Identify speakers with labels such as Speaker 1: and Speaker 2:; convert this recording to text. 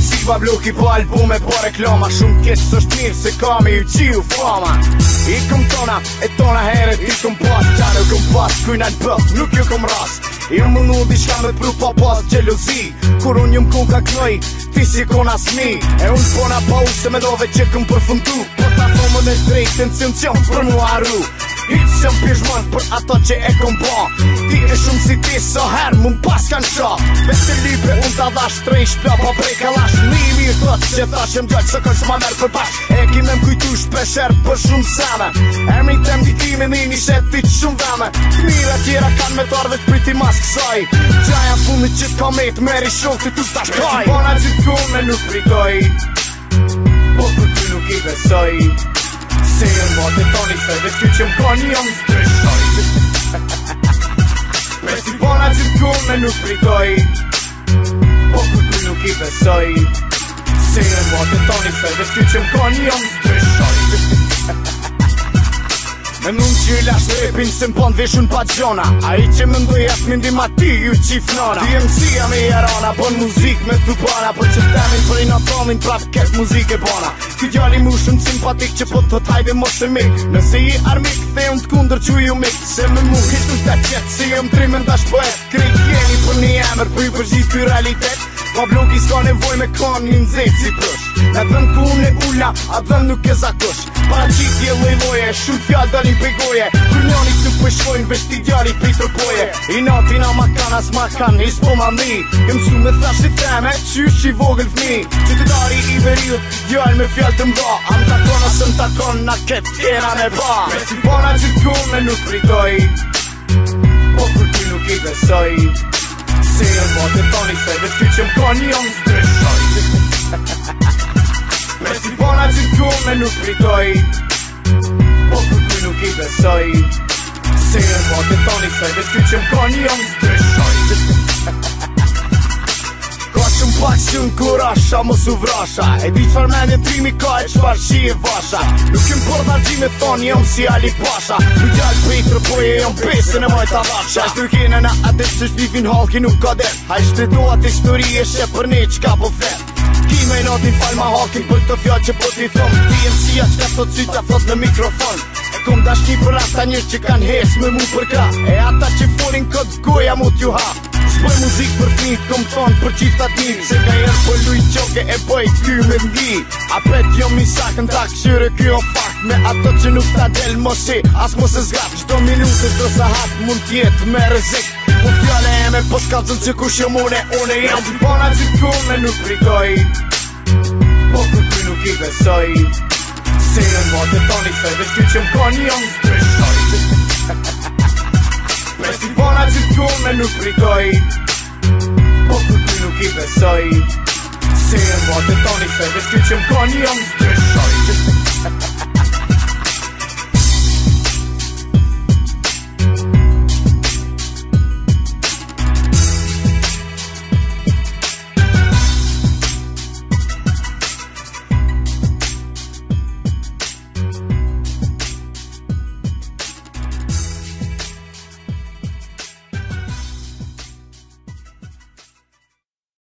Speaker 1: Qva bluki po albume po reklama Shumë kjeqë së është mirë se kam i ju qiu fama I këm tona, e tona herë i këm pas Qarë këm pas, kujna në bëf, nuk ju këm ras I në mundu di shka me pru pa po pas gjeluzi Kur unë jëm ku ka knoj, ti si kona smi E unë pona pa u se me dove që këm përfundu Po ta thomë në drejtë, në cimë qëmë për mua arru Hitë se më pjëshmën për ato që e këm pa po. Ti e shumë si ti so herë më pas kanë qa Vesë të lipe unë të dha shtrej shpja pa po prej ka lash Mi i mirë thët që ta që më gjojtë së kërë së ma merë për pash E kime më kujtu shpesher për shumë seme E më i tem të një një shetë ti që shumë dheme Mire tjera kanë me të arve të priti mas kësaj Gjaja funë që të ka me të meri shumë të të të shkaj Me të bona që të nuk pritoj Po për të nuk i besoj. Sejë më të toni se dhe kjo që më ka një jam së të shoj Me si pona që më kumë me nuk pritoj Po kërë kërë nuk i besoj Sejë më të toni se dhe kjo që më Me nuk që i lasht të se më pon vishun pa gjona A i që më ndoj jasht mindi ma ti ju qif nana Ti emësia me i arana, bon muzik me të bana Po që temin për i në tomin prap kesh muzike bona Ti gjali mu shumë simpatik që po të tajve mos e mik Nëse i armik, the unë të kundër që ju mik Se me mu hitu të qetë, si më trimën dash poet Krik jeni për po një emër, për po i përgjit për realitet Ma bloki s'ka nevoj me kam një nëzit si përsh Në dhëm ku në ulla, a dhëm nuk e zakush Para qitë je lejloje, shumë fjallë dhe një pegoje Kër njani të pëshvojnë, po vesh t'i djari pëj tërpoje I nati na ma kanë, as ma kanë, is po ma mi Këm su me thash të treme, qysh i vogël fmi Që të dari i verilë, djallë me fjallë të mba A më takon, asë më takon, na këtë tjera me ba Me si pona gjithë ku me nuk pritoj Po kur ti nuk i besoj sejë Në bëtë të tani se dhe të që më ka një që të kumë me nuk pritoj Po për ty nuk i besoj Sejë në bëtë të tani se dhe të që më Pak si unë kur mos u vrasha E di qëfar me një primi ka e qëfar shi e vasha Nuk kem për në gjim e thonë, jam si Ali Pasha Nuk jaj për i tërpoj e jam pesën e moj vasha Ashtë nuk në atës që shpifin halki nuk ka dhe Ha i shpedo atë e shë për ne që ka për po fem Ki me në atin falma halkin për të fjallë që për po t'i i thonë Ti jem si atë që të syta cita thot në mikrofonë kom da shqip për asa një që kanë hes me mu përka E ata që forin këtë goja mu t'ju ha Shpoj muzik për t'ni, kom thonë për qifta t'ni Se ka jes po luj qoke e boj ty me mdi A pet jo mi sak në tak, shyre kjo pak Me ato që nuk ta del moshe, as mos e zgat Qdo minutës do sa mund t'jetë me rezik Po fjale e me pos kalcën që kush jo mune Une jam t'i bona që t'ku me nuk prikoj Po kërkuj nuk i besoj qenë në modë Toni se dhe që që më ka një angë Shpeshoj Me si pona që të kumë me nuk pritoj Po kërkuj nuk i besoj Qenë në modë Toni se dhe që që më ka një angë Shpeshoj